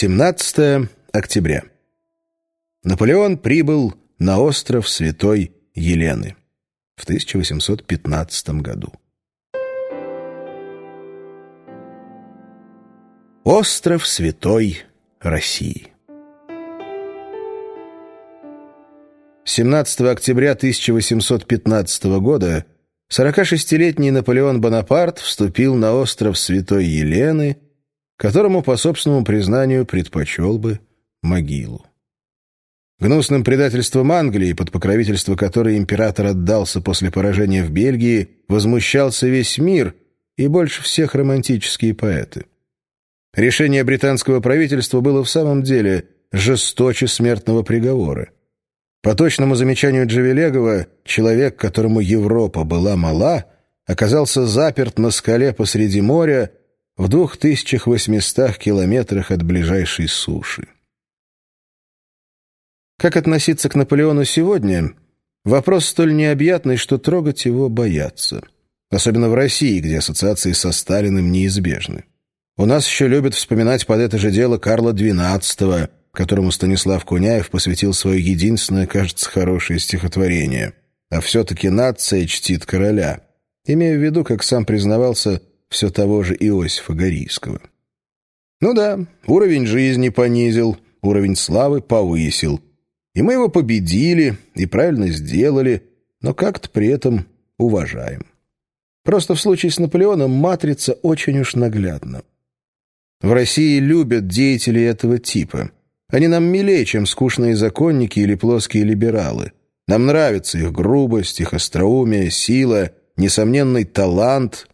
17 октября. Наполеон прибыл на остров Святой Елены в 1815 году. Остров Святой России 17 октября 1815 года 46-летний Наполеон Бонапарт вступил на остров Святой Елены, которому, по собственному признанию, предпочел бы могилу. Гнусным предательством Англии, под покровительство которой император отдался после поражения в Бельгии, возмущался весь мир и больше всех романтические поэты. Решение британского правительства было в самом деле жесточе смертного приговора. По точному замечанию Джавелегова, человек, которому Европа была мала, оказался заперт на скале посреди моря в 2800 километрах от ближайшей суши. Как относиться к Наполеону сегодня? Вопрос столь необъятный, что трогать его боятся. Особенно в России, где ассоциации со Сталиным неизбежны. У нас еще любят вспоминать под это же дело Карла XII, которому Станислав Куняев посвятил свое единственное, кажется, хорошее стихотворение. А все-таки нация чтит короля, имея в виду, как сам признавался, все того же Иосифа Горийского. Ну да, уровень жизни понизил, уровень славы повысил. И мы его победили, и правильно сделали, но как-то при этом уважаем. Просто в случае с Наполеоном матрица очень уж наглядна. В России любят деятелей этого типа. Они нам милее, чем скучные законники или плоские либералы. Нам нравится их грубость, их остроумие, сила, несомненный талант.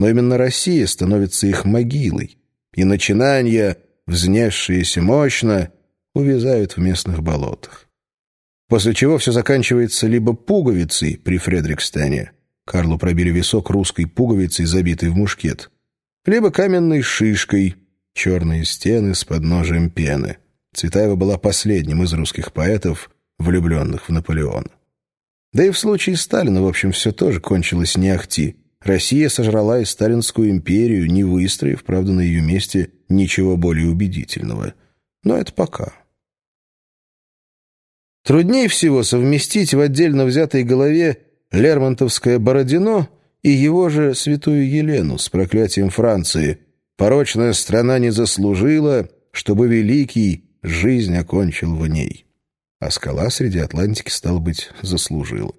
Но именно Россия становится их могилой. И начинания, взнесшиеся мощно, увязают в местных болотах. После чего все заканчивается либо пуговицей при Фредрикстане, Карлу пробили висок русской пуговицей, забитой в мушкет, либо каменной шишкой, черные стены с подножием пены. Цветаева была последним из русских поэтов, влюбленных в Наполеона. Да и в случае Сталина, в общем, все тоже кончилось не ахти. Россия сожрала и Сталинскую империю, не выстроив, правда, на ее месте ничего более убедительного. Но это пока. Труднее всего совместить в отдельно взятой голове Лермонтовское Бородино и его же святую Елену с проклятием Франции. Порочная страна не заслужила, чтобы великий жизнь окончил в ней. А скала среди Атлантики, стал быть, заслужила.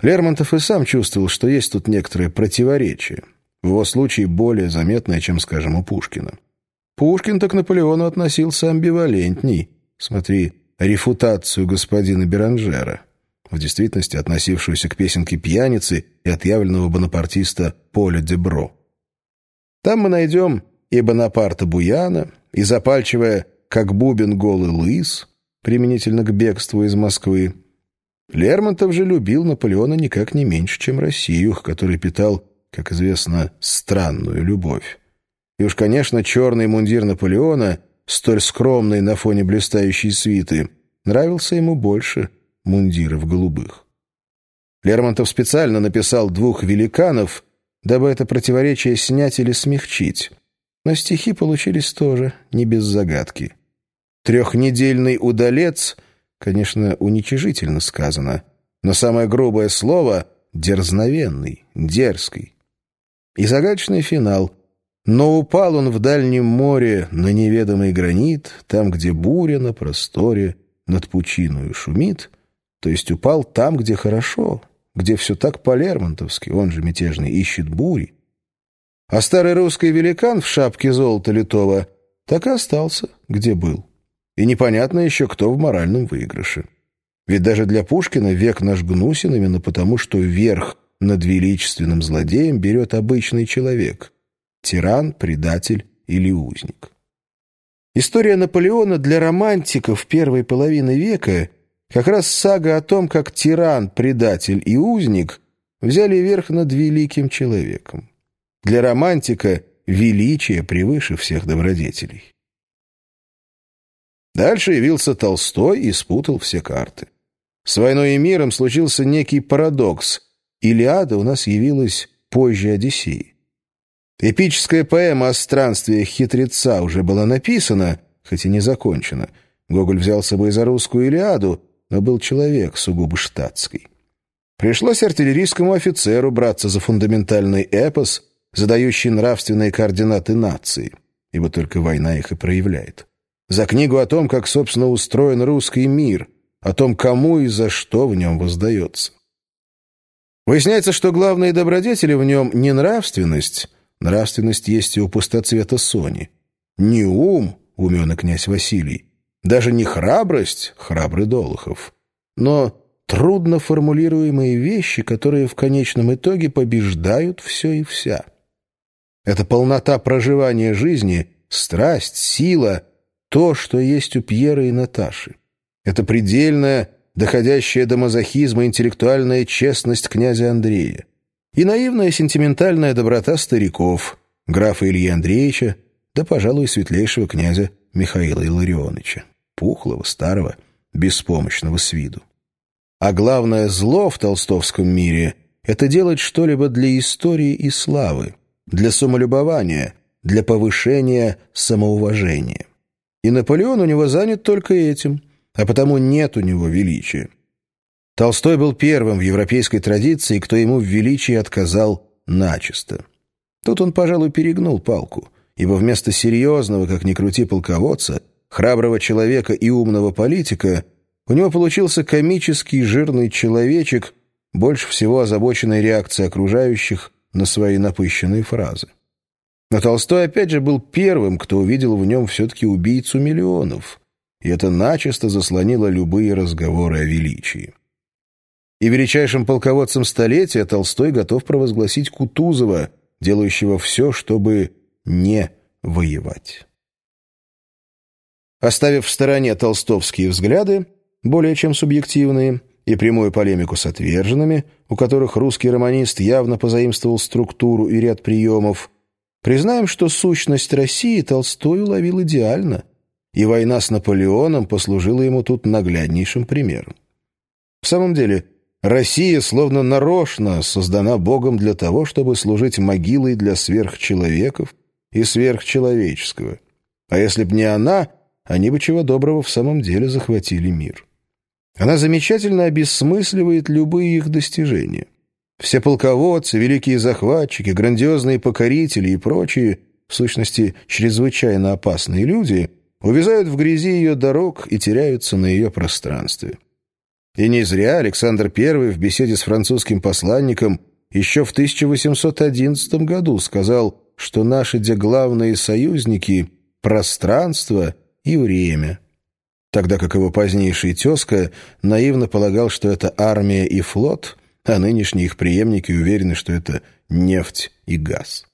Лермонтов и сам чувствовал, что есть тут некоторое противоречие. В его случае более заметное, чем, скажем, у Пушкина. Пушкин-то к Наполеону относился амбивалентней. Смотри, рефутацию господина Беранжера в действительности относившуюся к песенке пьяницы и отъявленного бонапартиста Поля Дебро. Там мы найдем и Бонапарта Буяна, и запальчивая «как бубен голый лыс», применительно к бегству из Москвы. Лермонтов же любил Наполеона никак не меньше, чем Россию, к которой питал, как известно, странную любовь. И уж, конечно, черный мундир Наполеона, столь скромный на фоне блистающей свиты, нравился ему больше – мундиров голубых. Лермонтов специально написал двух великанов, дабы это противоречие снять или смягчить. Но стихи получились тоже не без загадки. Трехнедельный удалец, конечно, уничижительно сказано, но самое грубое слово — дерзновенный, дерзкий. И загадочный финал. Но упал он в дальнем море на неведомый гранит, там, где буря на просторе над пучиною шумит — то есть упал там, где хорошо, где все так по-лермонтовски, он же мятежный, ищет бури. А старый русский великан в шапке золота литого так и остался, где был. И непонятно еще, кто в моральном выигрыше. Ведь даже для Пушкина век наш гнусен именно потому, что верх над величественным злодеем берет обычный человек — тиран, предатель или узник. История Наполеона для романтиков первой половины века — как раз сага о том, как тиран, предатель и узник взяли верх над великим человеком. Для романтика величие превыше всех добродетелей. Дальше явился Толстой и спутал все карты. С «Войной и миром» случился некий парадокс. Илиада у нас явилась позже Одиссеи. Эпическая поэма о странствиях хитреца уже была написана, хоть и не закончена. Гоголь взял с собой за русскую Илиаду, но был человек сугубо штатский. Пришлось артиллерийскому офицеру браться за фундаментальный эпос, задающий нравственные координаты нации, ибо только война их и проявляет. За книгу о том, как, собственно, устроен русский мир, о том, кому и за что в нем воздается. Выясняется, что главные добродетели в нем не нравственность, нравственность есть и у пустоцвета Сони, не ум, умен князь Василий, даже не храбрость, храбрый Долохов, но трудно формулируемые вещи, которые в конечном итоге побеждают все и вся. Это полнота проживания жизни, страсть, сила, то, что есть у Пьера и Наташи. Это предельная, доходящая до мазохизма интеллектуальная честность князя Андрея и наивная сентиментальная доброта стариков, графа Ильи Андреевича, да, пожалуй, светлейшего князя Михаила Илларионовича, пухлого, старого, беспомощного с виду. А главное зло в толстовском мире — это делать что-либо для истории и славы, для самолюбования, для повышения самоуважения. И Наполеон у него занят только этим, а потому нет у него величия. Толстой был первым в европейской традиции, кто ему в величии отказал начисто. Тут он, пожалуй, перегнул палку, ибо вместо серьезного, как ни крути полководца, храброго человека и умного политика — у него получился комический жирный человечек, больше всего озабоченный реакцией окружающих на свои напыщенные фразы. Но Толстой опять же был первым, кто увидел в нем все-таки убийцу миллионов, и это начисто заслонило любые разговоры о величии. И величайшим полководцем столетия Толстой готов провозгласить Кутузова, делающего все, чтобы не воевать. Оставив в стороне толстовские взгляды, более чем субъективные, и прямую полемику с отверженными, у которых русский романист явно позаимствовал структуру и ряд приемов, признаем, что сущность России Толстой уловил идеально, и война с Наполеоном послужила ему тут нагляднейшим примером. В самом деле, Россия словно нарочно создана Богом для того, чтобы служить могилой для сверхчеловеков и сверхчеловеческого. А если б не она, они бы чего доброго в самом деле захватили мир. Она замечательно обесмысливает любые их достижения. Все полководцы, великие захватчики, грандиозные покорители и прочие, в сущности, чрезвычайно опасные люди, увязают в грязи ее дорог и теряются на ее пространстве. И не зря Александр I в беседе с французским посланником еще в 1811 году сказал, что наши где главные союзники – пространство и время – тогда как его позднейший тезка наивно полагал, что это армия и флот, а нынешние их преемники уверены, что это нефть и газ.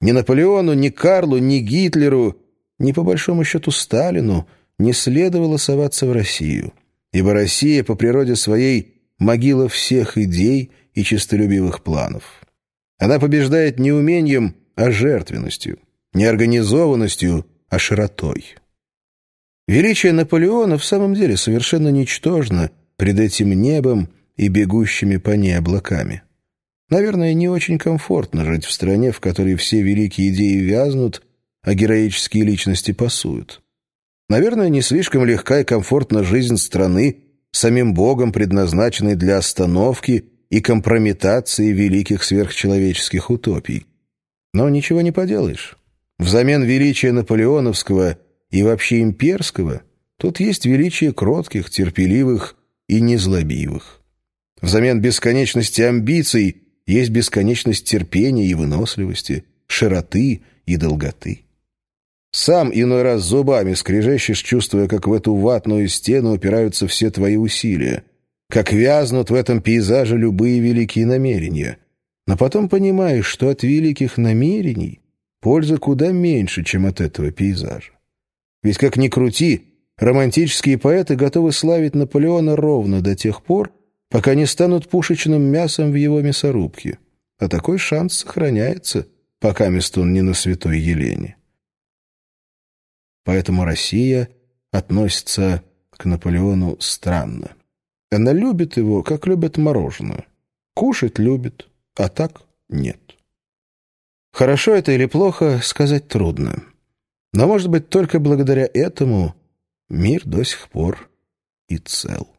Ни Наполеону, ни Карлу, ни Гитлеру, ни по большому счету Сталину не следовало соваться в Россию, ибо Россия по природе своей могила всех идей и честолюбивых планов. Она побеждает не умением, а жертвенностью, не организованностью, а широтой. Величие Наполеона в самом деле совершенно ничтожно пред этим небом и бегущими по ней облаками. Наверное, не очень комфортно жить в стране, в которой все великие идеи вязнут, а героические личности пасуют. Наверное, не слишком легка и комфортна жизнь страны, самим Богом предназначенной для остановки и компрометации великих сверхчеловеческих утопий. Но ничего не поделаешь. Взамен величия наполеоновского – и вообще имперского, тут есть величие кротких, терпеливых и незлобивых. Взамен бесконечности амбиций есть бесконечность терпения и выносливости, широты и долготы. Сам иной раз зубами скрежещешь, чувствуя, как в эту ватную стену упираются все твои усилия, как вязнут в этом пейзаже любые великие намерения. Но потом понимаешь, что от великих намерений польза куда меньше, чем от этого пейзажа. Ведь как ни крути, романтические поэты готовы славить Наполеона ровно до тех пор, пока не станут пушечным мясом в его мясорубке. А такой шанс сохраняется, пока он не на святой Елене. Поэтому Россия относится к Наполеону странно. Она любит его, как любят мороженое. Кушать любит, а так нет. Хорошо это или плохо, сказать трудно. Но, может быть, только благодаря этому мир до сих пор и цел.